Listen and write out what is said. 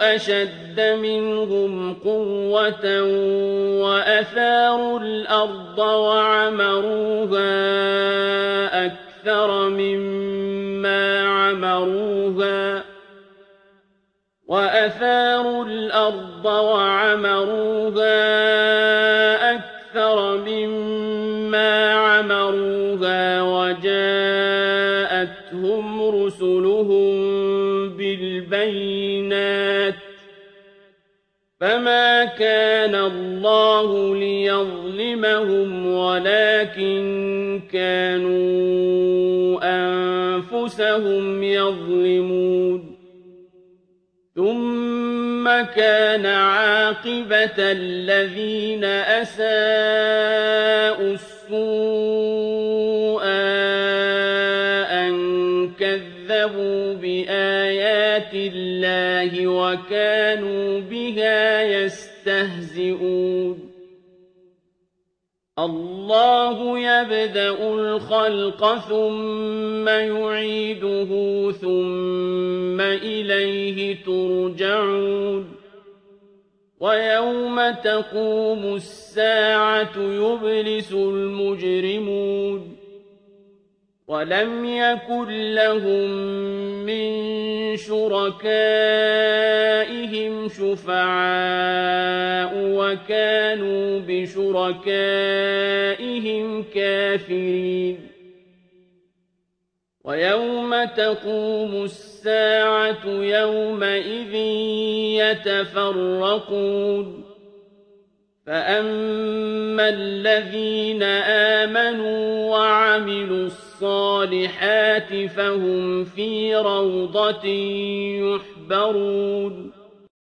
أَشَدَّ مِنْهُمْ قُوَّةً وَأَثَارُوا الْأَرْضَ وَعَمَرُوهَا أَكْثَرَ مِمَّا عَمَرُوهَا وَأَثَارُوا الْأَرْضَ وَعَمَرُوهَا أَكْثَرَ مِمَّا عَمَرُوهَا بِالْبَيِّنَاتِ فَمَا كَانَ اللَّهُ لِيَظْلِمَهُمْ وَلَكِن كَانُوا أَنفُسَهُمْ يَظْلِمُونَ ثُمَّ كَانَ عَاقِبَةَ الَّذِينَ أَسَاءُوا السُّوءَ أَن كَذَّبُوا بِآيَاتِ اللَّهِ وَكَانُوا بِهَا يَسْتَهْزِئُونَ. اللَّهُ يَبْدَأُ الْخَلْقَ ثُمَّ يُعِيدُهُ ثُمَّ إِلَيْهِ تُرْجَعُونَ. وَيَوْمَ تَقُومُ السَّاعَةُ يُبْلِسُ الْمُجْرِمُونَ. وَلَمْ يَكُن لَّهُم مِّن شُرَكَائِهِمْ شُفَعَاءُ وَكَانُوا بِشُرَكَائِهِمْ كَافِرِينَ وَيَوْمَ تَقُومُ السَّاعَةُ يَوْمَئِذٍ يَتَفَرَّقُونَ فَأَمَّا الَّذِينَ آمَنُوا وَعَمِلُوا الصَّالِحَاتِ فَهُمْ فِي رَوْضَةٍ يُحْبَرُونَ